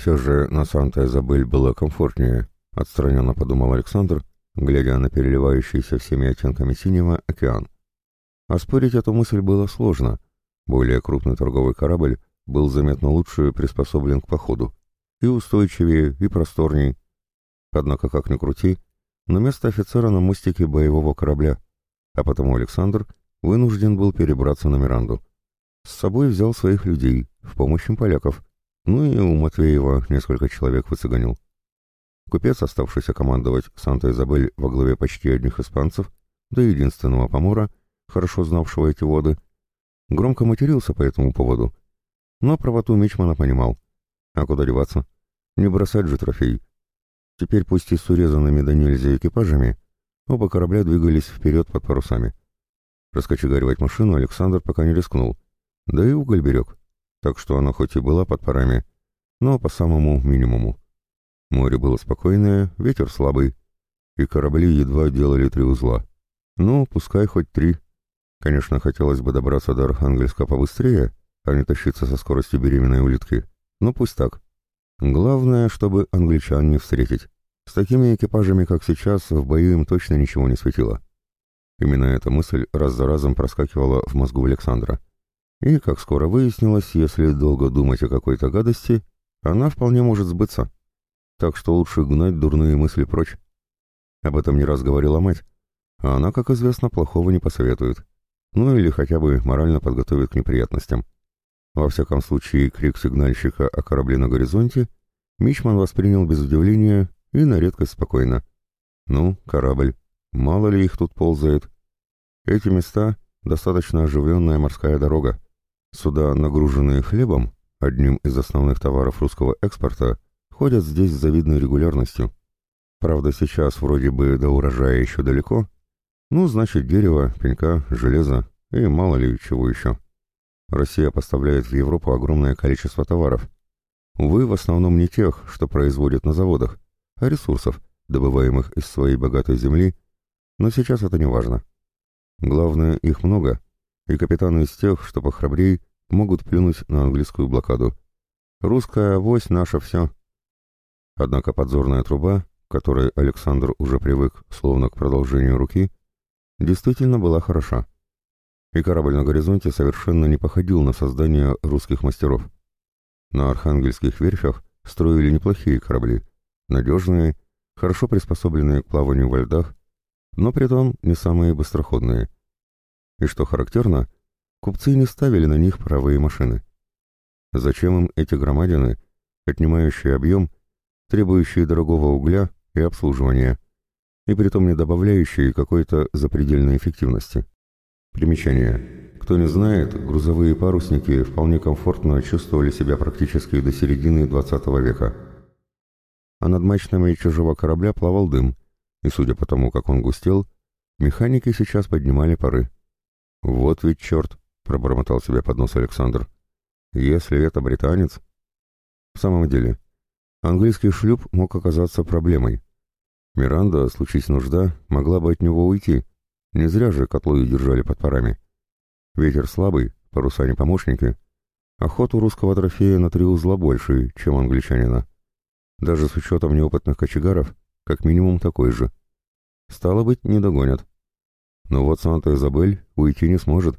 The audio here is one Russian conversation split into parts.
Все же на Санта-Изабель было комфортнее, отстраненно подумал Александр, глядя на переливающийся всеми оттенками синего океан. Оспорить эту мысль было сложно. Более крупный торговый корабль был заметно лучше приспособлен к походу. И устойчивее, и просторней. Однако, как ни крути, но место офицера на мостике боевого корабля, а потому Александр вынужден был перебраться на Миранду. С собой взял своих людей, в помощь им поляков, ну и у Матвеева несколько человек выцеганил. Купец, оставшийся командовать Санта-Изабель во главе почти одних испанцев, до единственного помора, хорошо знавшего эти воды, громко матерился по этому поводу, но правоту Мичмана понимал. А куда деваться? Не бросать же трофей. Теперь пусть и с урезанными до нельзя экипажами, оба корабля двигались вперед под парусами. Раскочегаривать машину Александр пока не рискнул, да и уголь берег, так что она хоть и была под парами, но по самому минимуму. Море было спокойное, ветер слабый, и корабли едва делали три узла. Ну, пускай хоть три. Конечно, хотелось бы добраться до Архангельска побыстрее, а не тащиться со скоростью беременной улитки. Но пусть так. Главное, чтобы англичан не встретить. С такими экипажами, как сейчас, в бою им точно ничего не светило. Именно эта мысль раз за разом проскакивала в мозгу Александра. И, как скоро выяснилось, если долго думать о какой-то гадости, она вполне может сбыться. Так что лучше гнать дурные мысли прочь. Об этом не раз говорила мать, а она, как известно, плохого не посоветует ну или хотя бы морально подготовит к неприятностям. Во всяком случае, крик сигнальщика о корабле на горизонте Мичман воспринял без удивления и на редкость спокойно. Ну, корабль, мало ли их тут ползает. Эти места — достаточно оживленная морская дорога. Суда, нагруженные хлебом, одним из основных товаров русского экспорта, ходят здесь с завидной регулярностью. Правда, сейчас вроде бы до урожая еще далеко, ну, значит, дерево, пенька, железо и мало ли чего еще. Россия поставляет в Европу огромное количество товаров. Увы, в основном не тех, что производят на заводах, а ресурсов, добываемых из своей богатой земли, но сейчас это не важно. Главное, их много, и капитаны из тех, что похрабрей, могут плюнуть на английскую блокаду. Русская авось наша все. Однако подзорная труба, к которой Александр уже привык, словно к продолжению руки, действительно была хороша. И корабль на горизонте совершенно не походил на создание русских мастеров. На архангельских верфях строили неплохие корабли, надежные, хорошо приспособленные к плаванию во льдах, но при том не самые быстроходные. И что характерно, купцы не ставили на них паровые машины. Зачем им эти громадины, отнимающие объем, требующие дорогого угля и обслуживания – и притом не добавляющие какой-то запредельной эффективности. Примечание. Кто не знает, грузовые парусники вполне комфортно чувствовали себя практически до середины XX века. А над мачтами чужого корабля плавал дым, и судя по тому, как он густел, механики сейчас поднимали пары. «Вот ведь черт!» — пробормотал себе под нос Александр. «Если это британец...» В самом деле, английский шлюп мог оказаться проблемой. Миранда, случись нужда, могла бы от него уйти. Не зря же котлы держали под парами. Ветер слабый, паруса не помощники. Охоту русского трофея на три узла больше, чем англичанина. Даже с учетом неопытных кочегаров, как минимум такой же. Стало быть, не догонят. Но вот Санта-Изабель уйти не сможет.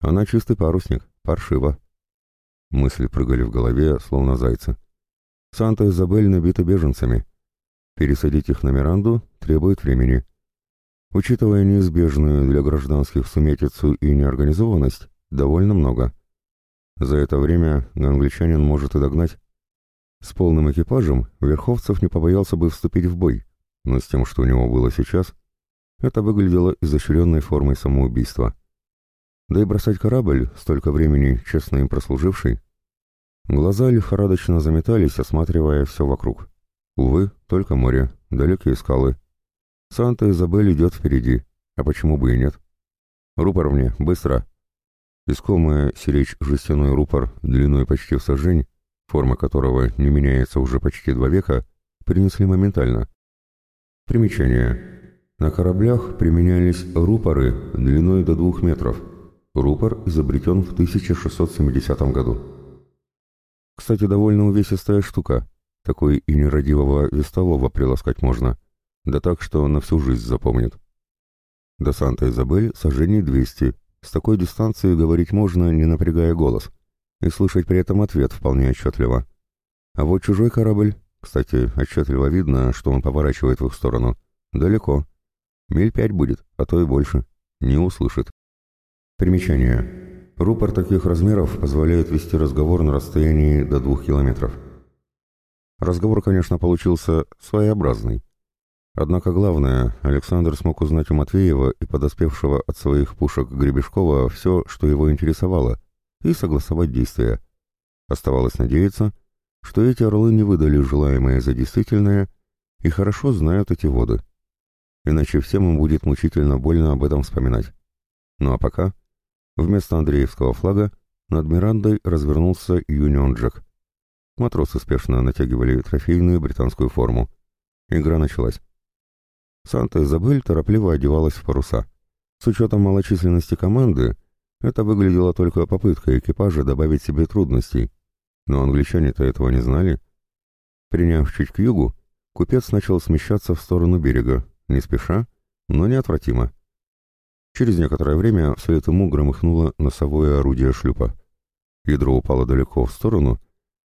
Она чистый парусник, паршиво. Мысли прыгали в голове, словно зайцы. Санта-Изабель набита беженцами. Пересадить их на Миранду требует времени. Учитывая неизбежную для гражданских сумятицу и неорганизованность, довольно много. За это время англичанин может и догнать. С полным экипажем Верховцев не побоялся бы вступить в бой, но с тем, что у него было сейчас, это выглядело изощренной формой самоубийства. Да и бросать корабль, столько времени честно им прослуживший, глаза лихорадочно заметались, осматривая все вокруг. Увы, только море, далекие скалы. Санта-Изабель идет впереди, а почему бы и нет? Рупор мне, быстро. Искомая сиречь жестяной рупор длиной почти в сажень, форма которого не меняется уже почти два века, принесли моментально. Примечание. На кораблях применялись рупоры длиной до двух метров. Рупор изобретен в 1670 году. Кстати, довольно увесистая штука. Такой и нерадивого вестового приласкать можно. Да так, что на всю жизнь запомнит. До Санта-Изабель сожжений 200. С такой дистанции говорить можно, не напрягая голос. И слышать при этом ответ вполне отчетливо. А вот чужой корабль, кстати, отчетливо видно, что он поворачивает в их сторону. Далеко. Миль пять будет, а то и больше. Не услышит. Примечание. Рупор таких размеров позволяет вести разговор на расстоянии до двух километров. Разговор, конечно, получился своеобразный. Однако главное, Александр смог узнать у Матвеева и подоспевшего от своих пушек Гребешкова все, что его интересовало, и согласовать действия. Оставалось надеяться, что эти орлы не выдали желаемое за действительное и хорошо знают эти воды. Иначе всем им будет мучительно больно об этом вспоминать. Ну а пока, вместо Андреевского флага, над Мирандой развернулся Юнион Джек. Матросы спешно натягивали трофейную британскую форму. Игра началась. Санта-Изабель торопливо одевалась в паруса. С учетом малочисленности команды, это выглядело только попыткой экипажа добавить себе трудностей. Но англичане-то этого не знали. Приняв чуть к югу, купец начал смещаться в сторону берега, не спеша, но неотвратимо. Через некоторое время вслед ему громыхнуло носовое орудие шлюпа. Ядро упало далеко в сторону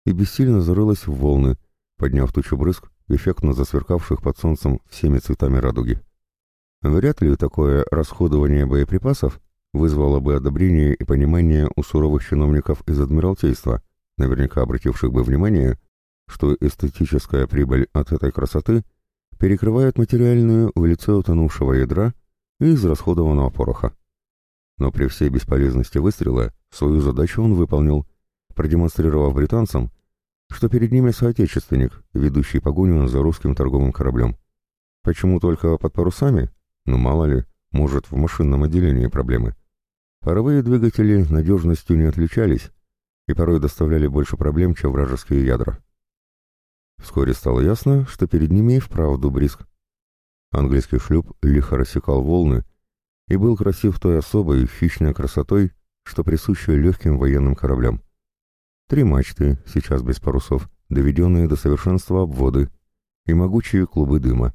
и бессильно зарылась в волны, подняв тучу брызг, эффектно засверкавших под солнцем всеми цветами радуги. Вряд ли такое расходование боеприпасов вызвало бы одобрение и понимание у суровых чиновников из Адмиралтейства, наверняка обративших бы внимание, что эстетическая прибыль от этой красоты перекрывает материальную в лице утонувшего ядра и израсходованного пороха. Но при всей бесполезности выстрела свою задачу он выполнил, продемонстрировав британцам, что перед ними соотечественник, ведущий погоню за русским торговым кораблем. Почему только под парусами? Ну, мало ли, может, в машинном отделении проблемы. Паровые двигатели надежностью не отличались и порой доставляли больше проблем, чем вражеские ядра. Вскоре стало ясно, что перед ними и вправду бриск. Английский шлюп лихо рассекал волны и был красив той особой хищной красотой, что присуща легким военным кораблям. Три мачты, сейчас без парусов, доведенные до совершенства обводы, и могучие клубы дыма.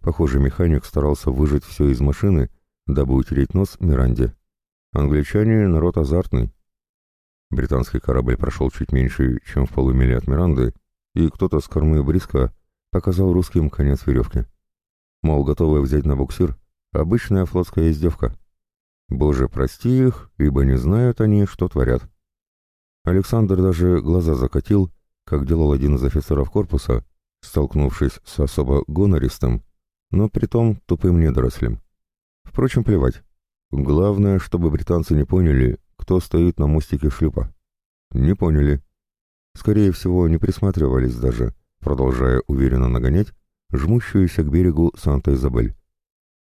Похоже, механик старался выжать все из машины, дабы утереть нос Миранде. Англичане — народ азартный. Британский корабль прошел чуть меньше, чем в полумиле от Миранды, и кто-то с кормы Бриска показал русским конец веревки. Мол, готовы взять на буксир обычная флотская издевка. Боже, прости их, ибо не знают они, что творят. Александр даже глаза закатил, как делал один из офицеров корпуса, столкнувшись с особо гонористом, но притом тупым недорослем. Впрочем, плевать. Главное, чтобы британцы не поняли, кто стоит на мостике шлюпа. Не поняли. Скорее всего, не присматривались даже, продолжая уверенно нагонять жмущуюся к берегу Санта-Изабель.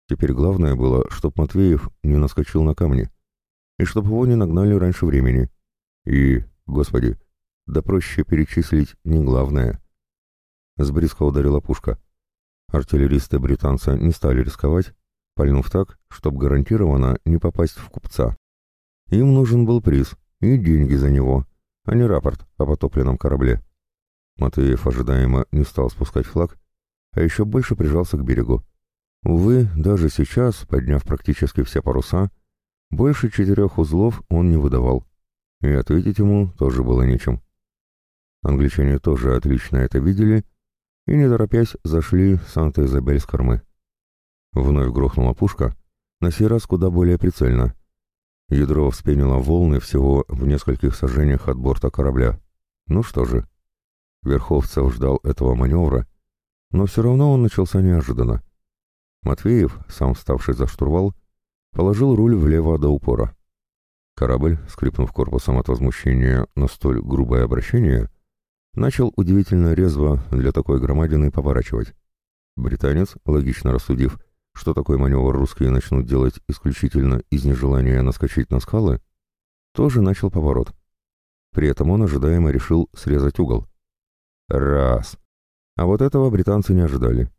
Теперь главное было, чтоб Матвеев не наскочил на камни, и чтоб его не нагнали раньше времени. И Господи, да проще перечислить не главное. С бриска ударила пушка. Артиллеристы британца не стали рисковать, пальнув так, чтобы гарантированно не попасть в купца. Им нужен был приз и деньги за него, а не рапорт о потопленном корабле. Матвеев ожидаемо не стал спускать флаг, а еще больше прижался к берегу. Увы, даже сейчас, подняв практически все паруса, больше четырех узлов он не выдавал и ответить ему тоже было нечем. Англичане тоже отлично это видели и, не торопясь, зашли Санта-Изабель с кормы. Вновь грохнула пушка, на сей раз куда более прицельно. Ядро вспенило волны всего в нескольких сажениях от борта корабля. Ну что же, Верховцев ждал этого маневра, но все равно он начался неожиданно. Матвеев, сам вставший за штурвал, положил руль влево до упора. Корабль, скрипнув корпусом от возмущения на столь грубое обращение, начал удивительно резво для такой громадины поворачивать. Британец, логично рассудив, что такой маневр русские начнут делать исключительно из нежелания наскочить на скалы, тоже начал поворот. При этом он ожидаемо решил срезать угол. Раз. А вот этого британцы не ожидали.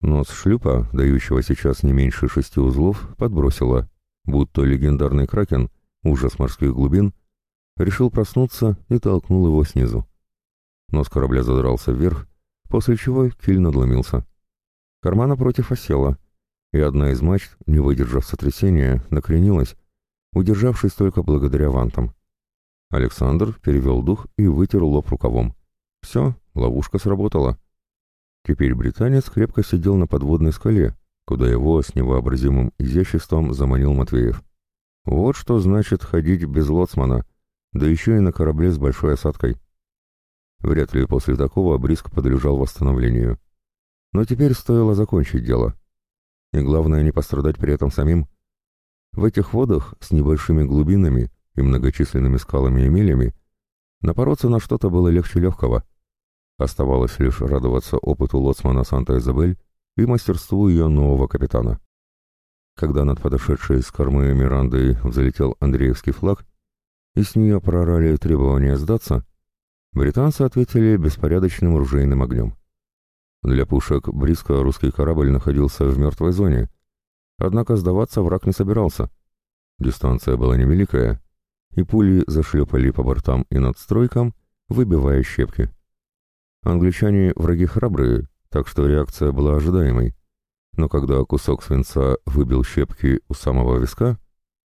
Нос шлюпа, дающего сейчас не меньше шести узлов, подбросило, будто легендарный кракен — ужас морских глубин, решил проснуться и толкнул его снизу. Нос корабля задрался вверх, после чего киль надломился. Корма напротив осела, и одна из мачт, не выдержав сотрясения, накренилась, удержавшись только благодаря вантам. Александр перевел дух и вытер лоб рукавом. Все, ловушка сработала. Теперь британец крепко сидел на подводной скале, куда его с невообразимым изяществом заманил Матвеев. Вот что значит ходить без лоцмана, да еще и на корабле с большой осадкой. Вряд ли после такого Бриск подлежал восстановлению. Но теперь стоило закончить дело. И главное, не пострадать при этом самим. В этих водах с небольшими глубинами и многочисленными скалами и мелями напороться на что-то было легче легкого. Оставалось лишь радоваться опыту лоцмана Санта-Изабель и мастерству ее нового капитана. Когда над подошедшей с кормы Мирандой взлетел Андреевский флаг, и с нее прорали требования сдаться, британцы ответили беспорядочным ружейным огнем. Для пушек близко русский корабль находился в мертвой зоне, однако сдаваться враг не собирался. Дистанция была невеликая, и пули зашлепали по бортам и надстройкам, выбивая щепки. Англичане враги храбрые, так что реакция была ожидаемой. Но когда кусок свинца выбил щепки у самого виска,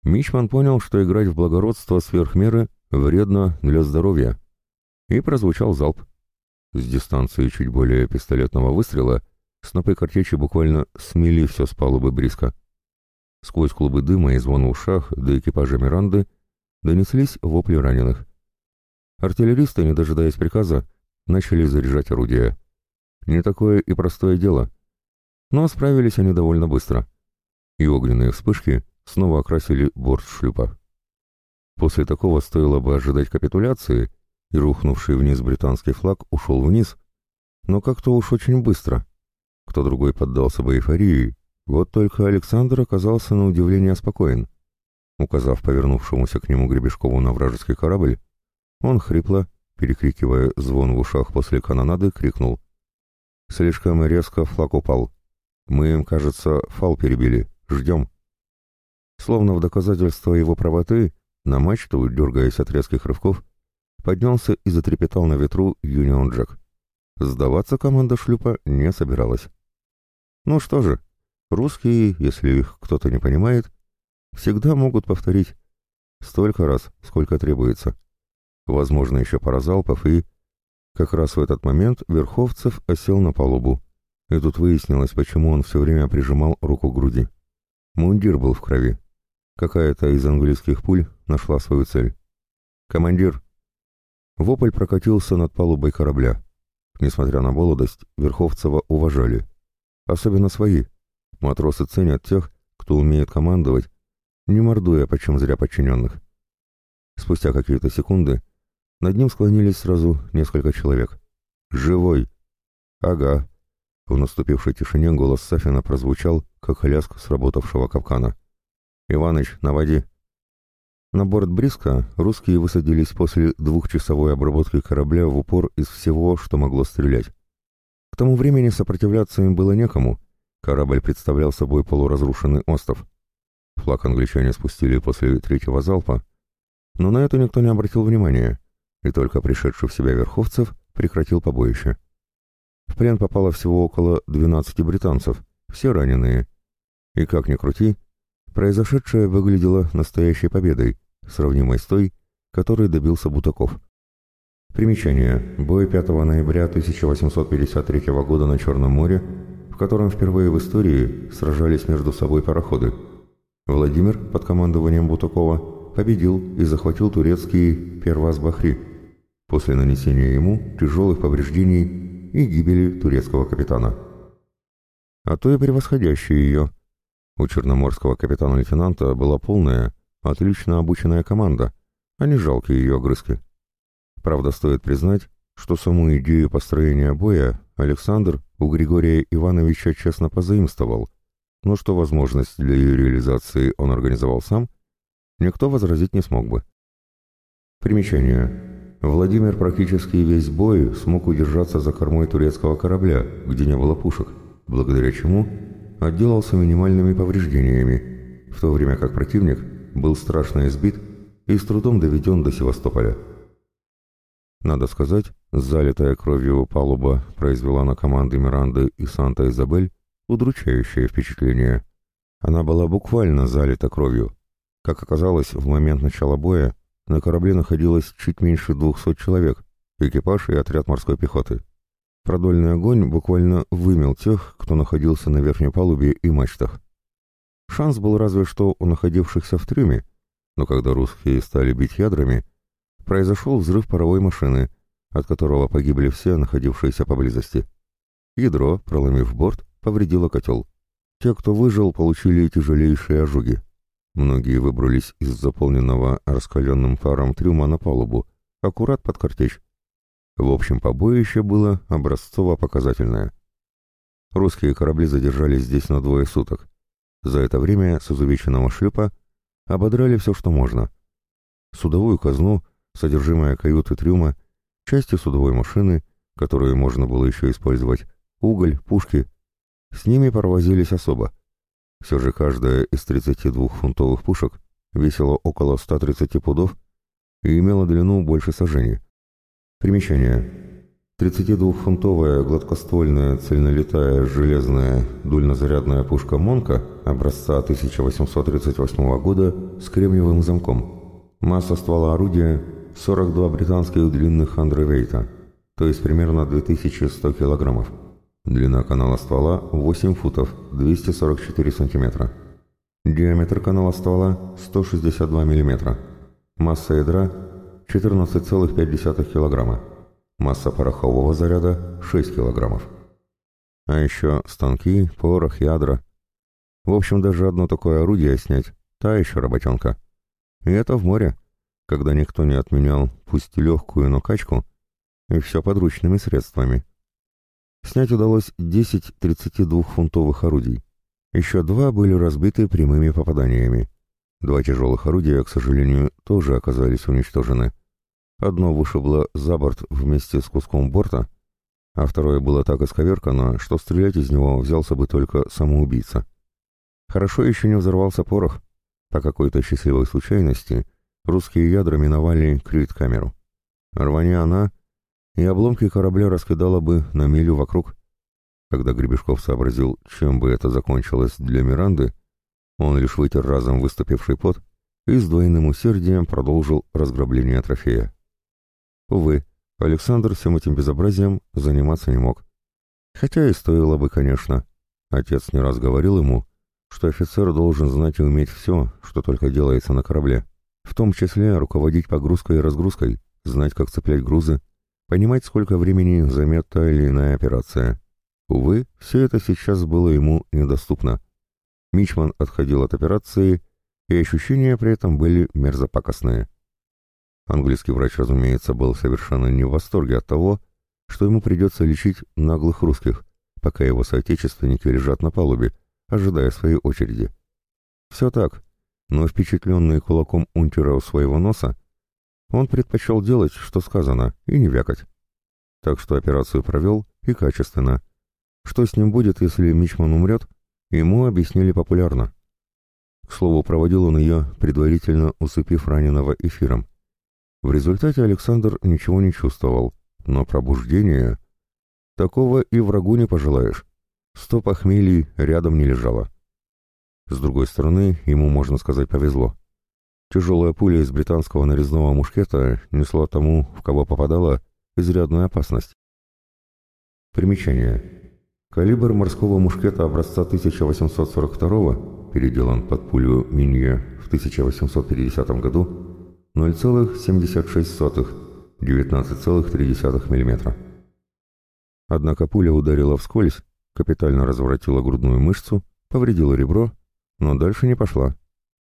Мичман понял, что играть в благородство сверх меры вредно для здоровья, и прозвучал залп. С дистанции чуть более пистолетного выстрела снопы картечи буквально смели все с палубы близко. Сквозь клубы дыма и звон в ушах до экипажа Миранды донеслись вопли раненых. Артиллеристы, не дожидаясь приказа, начали заряжать орудия. Не такое и простое дело. Но справились они довольно быстро. И огненные вспышки снова окрасили борт шлюпа. После такого стоило бы ожидать капитуляции, и рухнувший вниз британский флаг ушел вниз, но как-то уж очень быстро. Кто другой поддался бы эйфории, вот только Александр оказался на удивление спокоен. Указав повернувшемуся к нему Гребешкову на вражеский корабль, он хрипло, перекрикивая звон в ушах после канонады, крикнул. «Слишком резко флаг упал. Мы им, кажется, фал перебили. Ждем». Словно в доказательство его правоты, на мачту, дергаясь от резких рывков, поднялся и затрепетал на ветру Юнион Джек. Сдаваться команда шлюпа не собиралась. Ну что же, русские, если их кто-то не понимает, всегда могут повторить столько раз, сколько требуется. Возможно, еще пара залпов и... Как раз в этот момент Верховцев осел на палубу. И тут выяснилось, почему он все время прижимал руку к груди. Мундир был в крови. Какая-то из английских пуль нашла свою цель. «Командир!» Вопль прокатился над палубой корабля. Несмотря на молодость, Верховцева уважали. Особенно свои. Матросы ценят тех, кто умеет командовать, не мордуя почем зря подчиненных. Спустя какие-то секунды над ним склонились сразу несколько человек. «Живой!» «Ага!» В наступившей тишине голос Сафина прозвучал, как лязг сработавшего капкана. «Иваныч, наводи!» На борт Бриска русские высадились после двухчасовой обработки корабля в упор из всего, что могло стрелять. К тому времени сопротивляться им было некому. Корабль представлял собой полуразрушенный остров. Флаг англичане спустили после третьего залпа, но на это никто не обратил внимания, и только пришедший в себя Верховцев прекратил побоище. В плен попало всего около 12 британцев, все раненые. И как ни крути, произошедшее выглядело настоящей победой, сравнимой с той, которой добился Бутаков. Примечание. Бой 5 ноября 1853 года на Черном море, в котором впервые в истории сражались между собой пароходы. Владимир под командованием Бутакова победил и захватил турецкий Перваз-Бахри после нанесения ему тяжелых повреждений и гибели турецкого капитана. А то и превосходящие ее. У черноморского капитана-лейтенанта была полная, Отлично обученная команда, а не жалкие ее огрызки. Правда, стоит признать, что саму идею построения боя Александр у Григория Ивановича честно позаимствовал, но что возможность для ее реализации он организовал сам, никто возразить не смог бы. Примечание. Владимир практически весь бой смог удержаться за кормой турецкого корабля, где не было пушек, благодаря чему отделался минимальными повреждениями, в то время как противник был страшно избит и с трудом доведен до Севастополя. Надо сказать, Залитая кровью палуба произвела на команды Миранды и Санта-Изабель удручающее впечатление. Она была буквально залита кровью. Как оказалось, в момент начала боя на корабле находилось чуть меньше двухсот человек, экипаж и отряд морской пехоты. Продольный огонь буквально вымел тех, кто находился на верхней палубе и мачтах. Шанс был разве что у находившихся в трюме, но когда русские стали бить ядрами, произошел взрыв паровой машины, от которого погибли все, находившиеся поблизости. Ядро, проломив борт, повредило котел. Те, кто выжил, получили тяжелейшие ожоги. Многие выбрались из заполненного раскаленным паром трюма на палубу, аккурат под картечь. В общем, побоище было образцово-показательное. Русские корабли задержались здесь на двое суток. За это время с изувеченного шлюпа ободрали все, что можно. Судовую казну, содержимое каюты трюма, части судовой машины, которые можно было еще использовать, уголь, пушки. С ними провозились особо. Все же каждая из 32-фунтовых пушек весила около 130 пудов и имела длину больше сажений. Примечание. 32-фунтовая гладкоствольная цельнолитая железная дульнозарядная пушка «Монка» образца 1838 года с кремниевым замком. Масса ствола орудия 42 британских длинных Андревейта, то есть примерно 2100 килограммов. Длина канала ствола 8 футов 244 сантиметра. Диаметр канала ствола 162 миллиметра. Масса ядра 14,5 килограмма. Масса порохового заряда 6 килограммов. А еще станки, порох, ядра. В общем, даже одно такое орудие снять – та еще работенка. И это в море когда никто не отменял, пусть легкую, но качку, и все подручными средствами. Снять удалось 10 32-фунтовых орудий. Еще два были разбиты прямыми попаданиями. Два тяжелых орудия, к сожалению, тоже оказались уничтожены. Одно вышибло за борт вместе с куском борта, а второе было так исковеркано, что стрелять из него взялся бы только самоубийца. Хорошо еще не взорвался порох. По какой-то счастливой случайности русские ядра миновали крит-камеру. Рвани она, и обломки корабля раскидала бы на милю вокруг. Когда Гребешков сообразил, чем бы это закончилось для Миранды, он лишь вытер разом выступивший пот и с двойным усердием продолжил разграбление трофея. Увы, Александр всем этим безобразием заниматься не мог. Хотя и стоило бы, конечно. Отец не раз говорил ему, что офицер должен знать и уметь все, что только делается на корабле. В том числе руководить погрузкой и разгрузкой, знать, как цеплять грузы, понимать, сколько времени займет та или иная операция. Увы, все это сейчас было ему недоступно. Мичман отходил от операции, и ощущения при этом были мерзопакостные. Английский врач, разумеется, был совершенно не в восторге от того, что ему придется лечить наглых русских, пока его соотечественники лежат на палубе, ожидая своей очереди. Все так, но впечатленный кулаком унтера у своего носа, он предпочел делать, что сказано, и не вякать. Так что операцию провел и качественно. Что с ним будет, если Мичман умрет, ему объяснили популярно. К слову, проводил он ее, предварительно усыпив раненого эфиром. В результате Александр ничего не чувствовал, но пробуждение... Такого и врагу не пожелаешь. Сто похмелий рядом не лежало. С другой стороны, ему, можно сказать, повезло. Тяжелая пуля из британского нарезного мушкета несла тому, в кого попадала, изрядную опасность. Примечание. Калибр морского мушкета образца 1842 переделан под пулю Минье в 1850 году 0,76, 19,3 мм. Однако пуля ударила вскользь, капитально разворотила грудную мышцу, повредила ребро но дальше не пошла.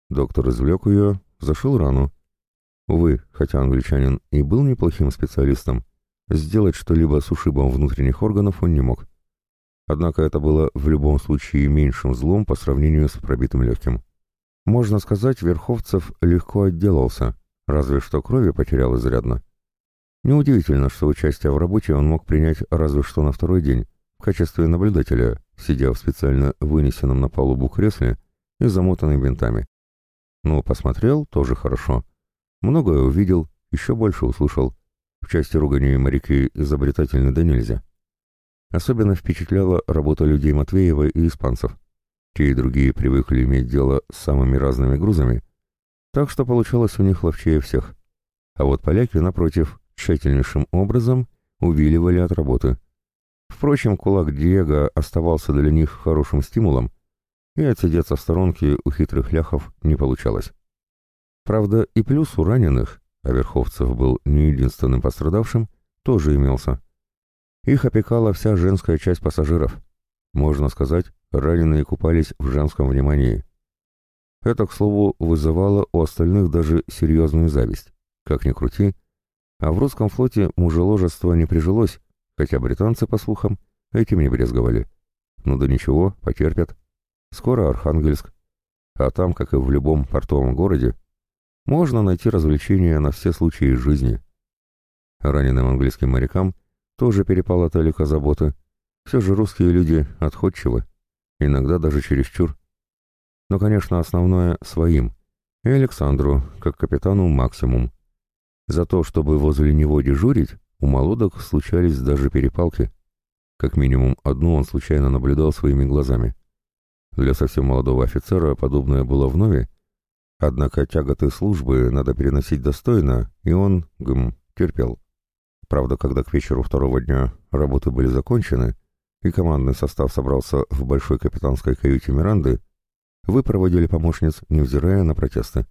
Доктор извлек ее, зашил рану. Увы, хотя англичанин и был неплохим специалистом, сделать что-либо с ушибом внутренних органов он не мог. Однако это было в любом случае меньшим злом по сравнению с пробитым легким. Можно сказать, Верховцев легко отделался, разве что крови потерял изрядно. Неудивительно, что участие в работе он мог принять разве что на второй день, в качестве наблюдателя, сидя в специально вынесенном на палубу кресле и замотанный бинтами. Ну, посмотрел, тоже хорошо. Многое увидел, еще больше услышал. В части ругани моряки изобретательны да нельзя. Особенно впечатляла работа людей Матвеева и испанцев. Те и другие привыкли иметь дело с самыми разными грузами, так что получалось у них ловчее всех. А вот поляки, напротив, тщательнейшим образом увиливали от работы. Впрочем, кулак Диего оставался для них хорошим стимулом, и отсидеться в сторонке у хитрых ляхов не получалось. Правда, и плюс у раненых, а Верховцев был не единственным пострадавшим, тоже имелся. Их опекала вся женская часть пассажиров. Можно сказать, раненые купались в женском внимании. Это, к слову, вызывало у остальных даже серьезную зависть. Как ни крути, а в русском флоте мужеложество не прижилось, хотя британцы, по слухам, этим не брезговали. Ну да ничего, потерпят. Скоро Архангельск. А там, как и в любом портовом городе, можно найти развлечения на все случаи жизни. Раненым английским морякам тоже перепала талика заботы. Все же русские люди отходчивы, иногда даже чересчур. Но, конечно, основное — своим. И Александру, как капитану, максимум. За то, чтобы возле него дежурить, у молодок случались даже перепалки. Как минимум одну он случайно наблюдал своими глазами. Для совсем молодого офицера подобное было вновь, однако тяготы службы надо переносить достойно, и он, гм, терпел. Правда, когда к вечеру второго дня работы были закончены, и командный состав собрался в большой капитанской каюте Миранды, вы проводили помощниц, невзирая на протесты.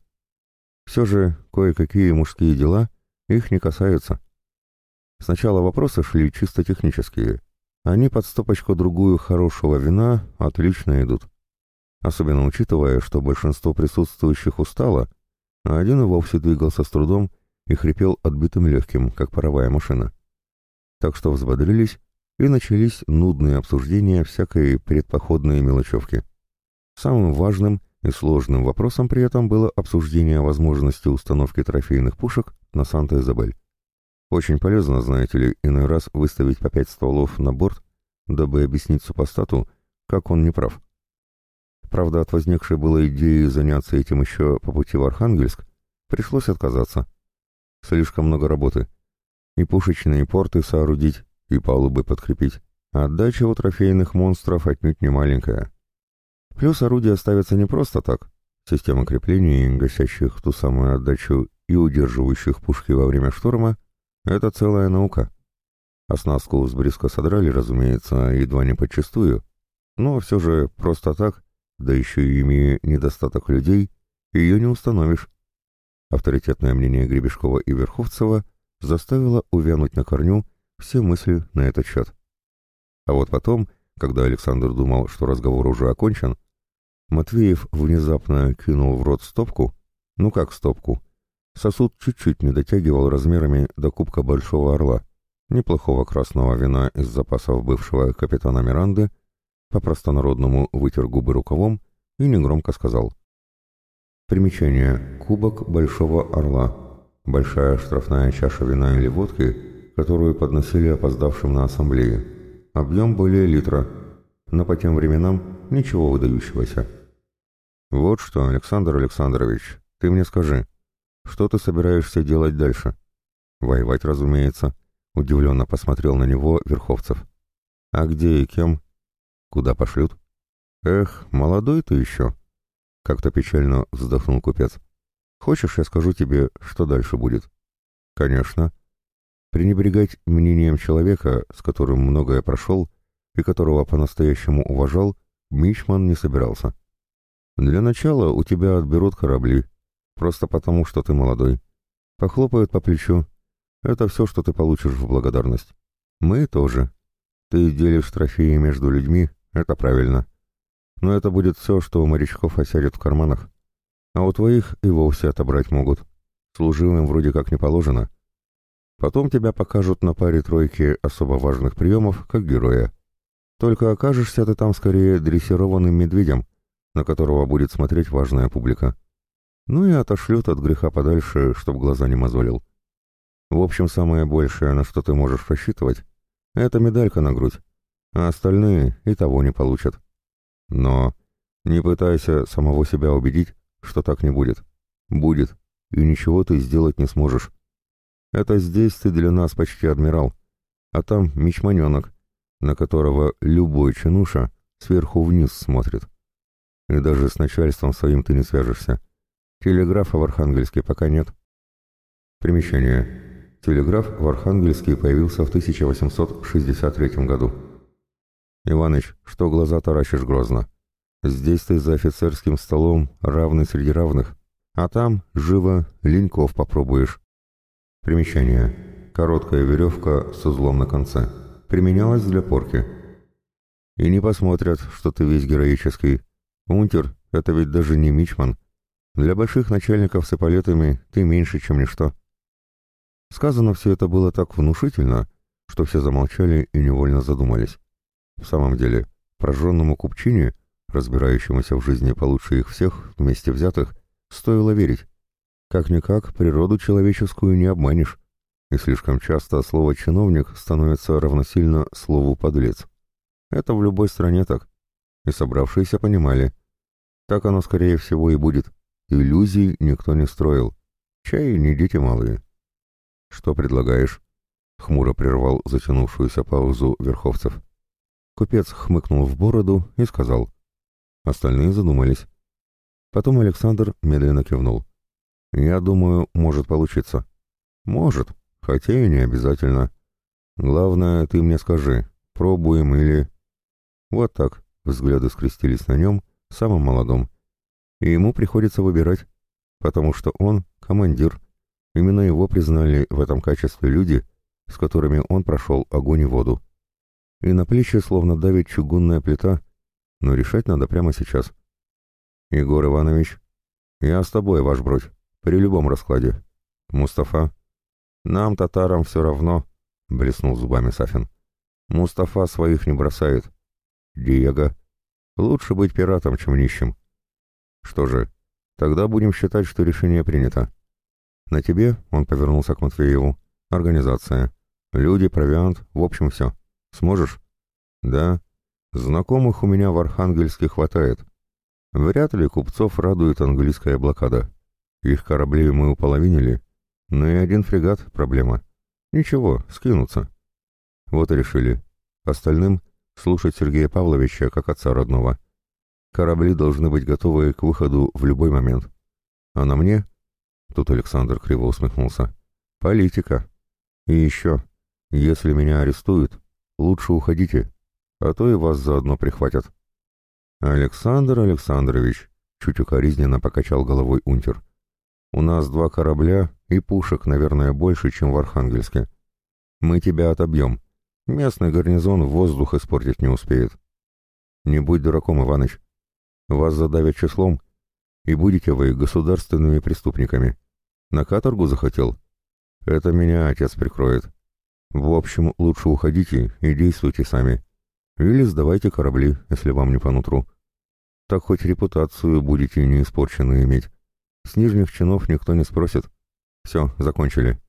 Все же кое-какие мужские дела их не касаются. Сначала вопросы шли чисто технические. Они под стопочку-другую хорошего вина отлично идут. Особенно учитывая, что большинство присутствующих устало, а один и вовсе двигался с трудом и хрипел отбитым легким, как паровая машина. Так что взбодрились, и начались нудные обсуждения всякой предпоходной мелочевки. Самым важным и сложным вопросом при этом было обсуждение возможности установки трофейных пушек на Санта-Изабель. Очень полезно, знаете ли, иной раз выставить по пять стволов на борт, дабы объяснить супостату, как он не прав. Правда, от возникшей было идеи заняться этим еще по пути в Архангельск, пришлось отказаться. Слишком много работы. И пушечные порты соорудить, и палубы подкрепить. А отдача у трофейных монстров отнюдь не маленькая. Плюс орудия ставятся не просто так. Система креплений, гасящих ту самую отдачу и удерживающих пушки во время шторма — это целая наука. Оснастку с бриска содрали, разумеется, едва не подчистую, но все же просто так, да еще и имея недостаток людей, ее не установишь. Авторитетное мнение Гребешкова и Верховцева заставило увянуть на корню все мысли на этот счет. А вот потом, когда Александр думал, что разговор уже окончен, Матвеев внезапно кинул в рот стопку, ну как стопку, сосуд чуть-чуть не дотягивал размерами до кубка Большого Орла, неплохого красного вина из запасов бывшего капитана Миранды, по-простонародному вытер губы рукавом и негромко сказал — Примечание. Кубок Большого Орла. Большая штрафная чаша вина или водки, которую подносили опоздавшим на ассамблее. Объем более литра, но по тем временам ничего выдающегося. Вот что, Александр Александрович, ты мне скажи, что ты собираешься делать дальше? Воевать, разумеется, удивленно посмотрел на него Верховцев. А где и кем? Куда пошлют? Эх, молодой ты еще. Как-то печально вздохнул купец. Хочешь, я скажу тебе, что дальше будет? Конечно. Пренебрегать мнением человека, с которым многое прошел и которого по-настоящему уважал, Мичман не собирался. Для начала у тебя отберут корабли, просто потому, что ты молодой. Похлопают по плечу. Это все, что ты получишь в благодарность. Мы тоже. Ты делишь трофеи между людьми, это правильно но это будет все, что у морячков осядет в карманах. А у твоих и вовсе отобрать могут. Служивым вроде как не положено. Потом тебя покажут на паре тройки особо важных приемов, как героя. Только окажешься ты там скорее дрессированным медведем, на которого будет смотреть важная публика. Ну и отошлют от греха подальше, чтоб глаза не мозолил. В общем, самое большее, на что ты можешь рассчитывать, это медалька на грудь, а остальные и того не получат. Но не пытайся самого себя убедить, что так не будет. Будет, и ничего ты сделать не сможешь. Это здесь ты для нас почти адмирал, а там мичманенок, на которого любой чинуша сверху вниз смотрит. И даже с начальством своим ты не свяжешься. Телеграфа в Архангельске пока нет. Примечание. Телеграф в Архангельске появился в 1863 году. Иваныч, что глаза таращишь грозно? Здесь ты за офицерским столом равный среди равных, а там, живо, леньков попробуешь. Примечание. Короткая веревка с узлом на конце. Применялась для порки. И не посмотрят, что ты весь героический. Унтер — это ведь даже не мичман. Для больших начальников с эполетами ты меньше, чем ничто. Сказано все это было так внушительно, что все замолчали и невольно задумались. В самом деле, прожженному купчине — разбирающемуся в жизни получше их всех, вместе взятых, стоило верить. Как-никак, природу человеческую не обманешь, и слишком часто слово «чиновник» становится равносильно слову «подлец». Это в любой стране так. И собравшиеся понимали. Так оно, скорее всего, и будет. Иллюзий никто не строил. Чай не дети малые. «Что предлагаешь?» — хмуро прервал затянувшуюся паузу Верховцев. Купец хмыкнул в бороду и сказал. Остальные задумались. Потом Александр медленно кивнул. «Я думаю, может получиться». «Может, хотя и не обязательно. Главное, ты мне скажи, пробуем или...» Вот так, взгляды скрестились на нем, самым молодом. И ему приходится выбирать, потому что он — командир. Именно его признали в этом качестве люди, с которыми он прошел огонь и воду. И на плечи словно давит чугунная плита — но решать надо прямо сейчас. Егор Иванович, я с тобой, ваш бродь, при любом раскладе. Мустафа, нам, татарам, все равно, блеснул зубами Сафин. Мустафа своих не бросает. Диего, лучше быть пиратом, чем нищим. Что же, тогда будем считать, что решение принято. На тебе, он повернулся к Матвееву, организация. Люди, провиант, в общем, все. Сможешь? Да, Знакомых у меня в Архангельске хватает. Вряд ли купцов радует английская блокада. Их корабли мы уполовинили, но и один фрегат — проблема. Ничего, скинутся. Вот и решили. Остальным — слушать Сергея Павловича как отца родного. Корабли должны быть готовы к выходу в любой момент. А на мне... Тут Александр криво усмехнулся. Политика. И еще, если меня арестуют, лучше уходите а то и вас заодно прихватят. Александр Александрович, чуть укоризненно покачал головой унтер. У нас два корабля и пушек, наверное, больше, чем в Архангельске. Мы тебя отобьем. Местный гарнизон воздух испортить не успеет. Не будь дураком, Иваныч. Вас задавят числом, и будете вы государственными преступниками. На каторгу захотел? Это меня отец прикроет. В общем, лучше уходите и действуйте сами. Или сдавайте корабли, если вам не по нутру. Так хоть репутацию будете не испорченную иметь. С нижних чинов никто не спросит. Все, закончили.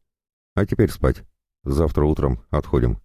А теперь спать. Завтра утром отходим.